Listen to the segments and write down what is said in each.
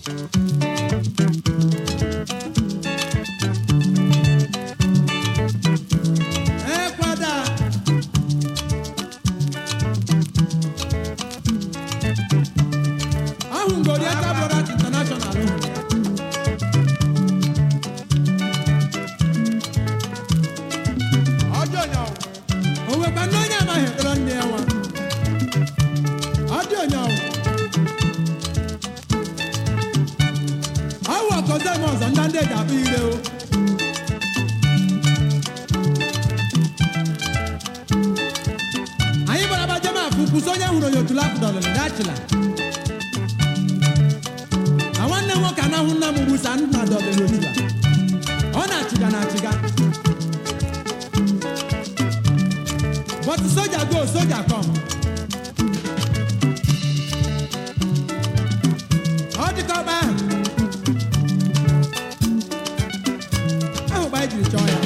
Thank you. jẹjà bí ire o. anyị gbara agbaje ma kwukwuso onye hụrụ onye otula pụdọlụ dachila na nwanne m nwoke anahụ nna m mgbusa nna dọlụrụ otula ọ na-achịga na-achịga bọtụ soja go soja kọm you, Joanne.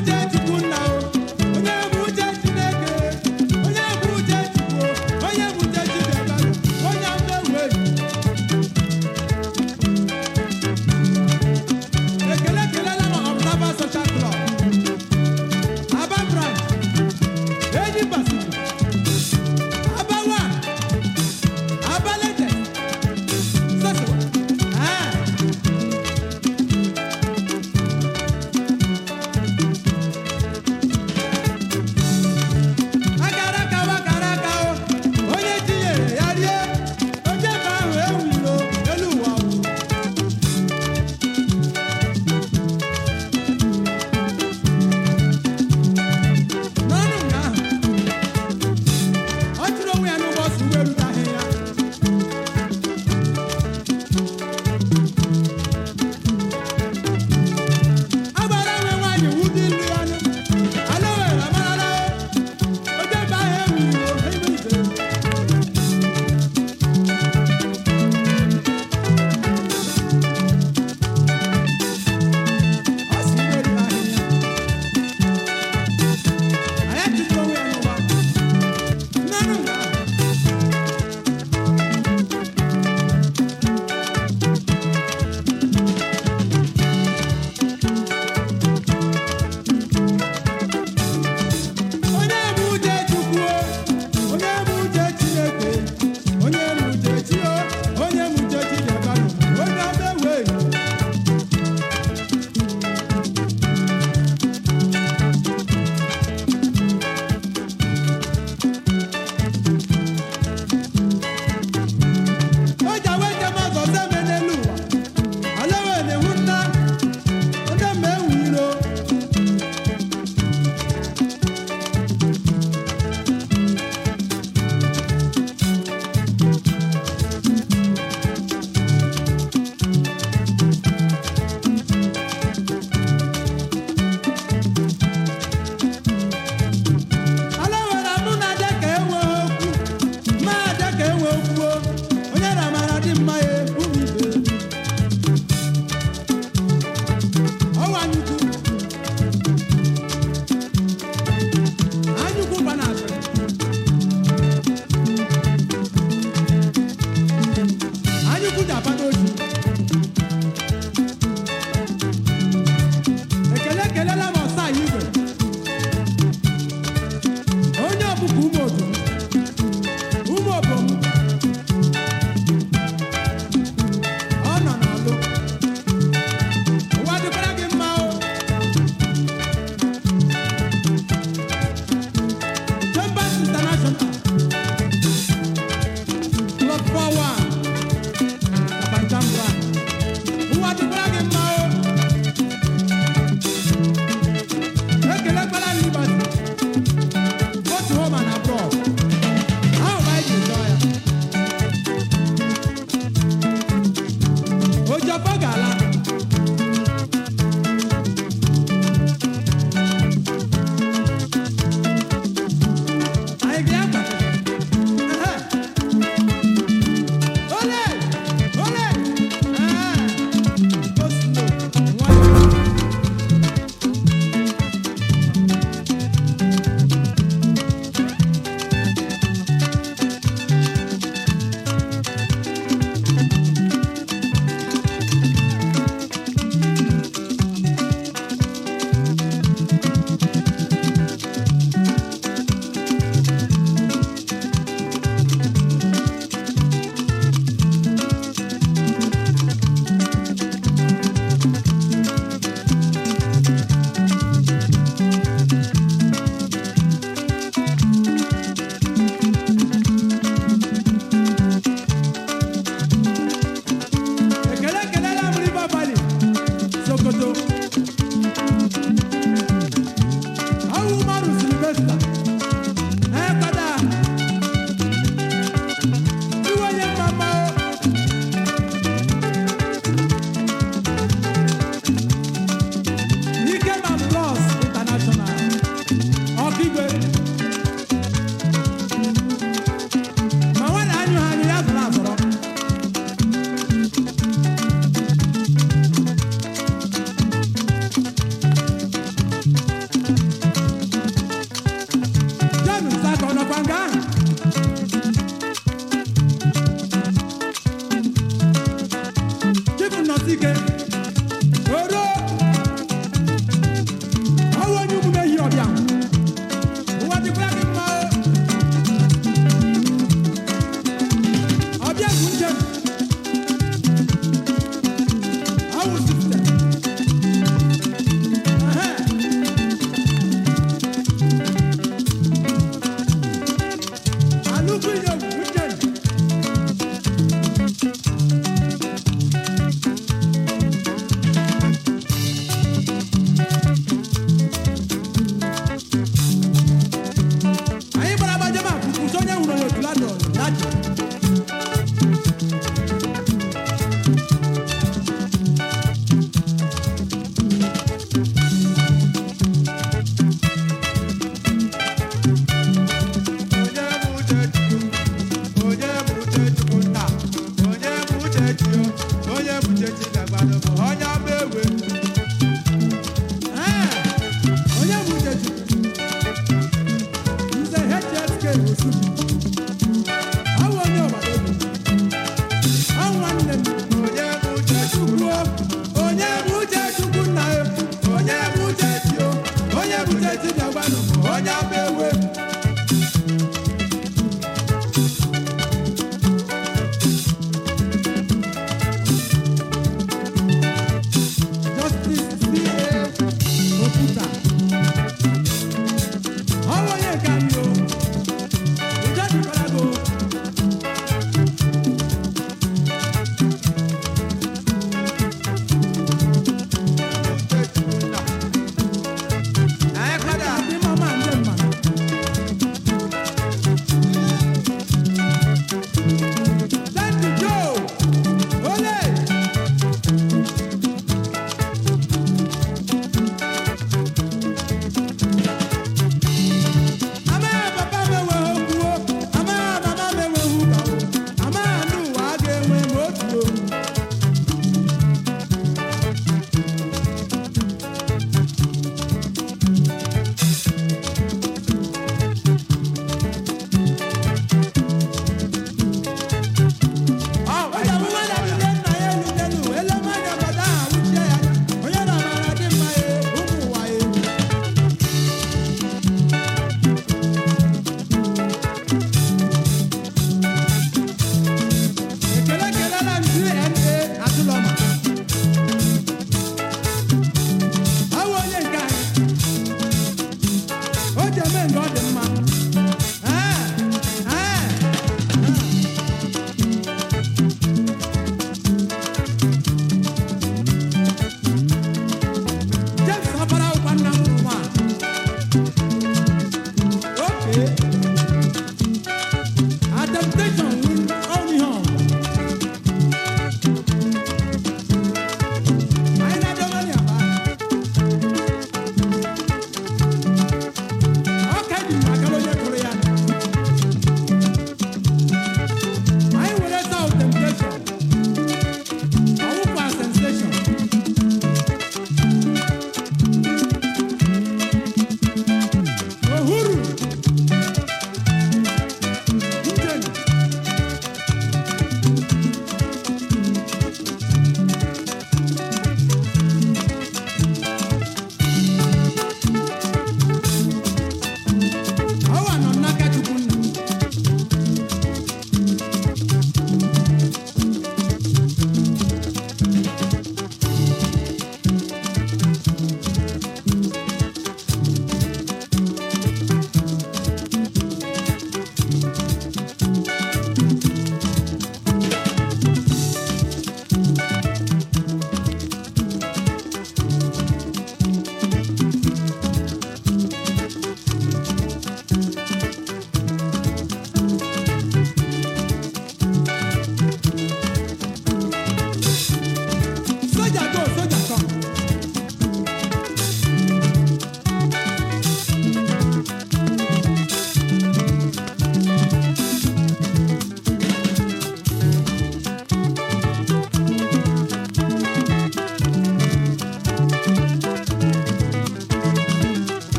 jẹ́ ti.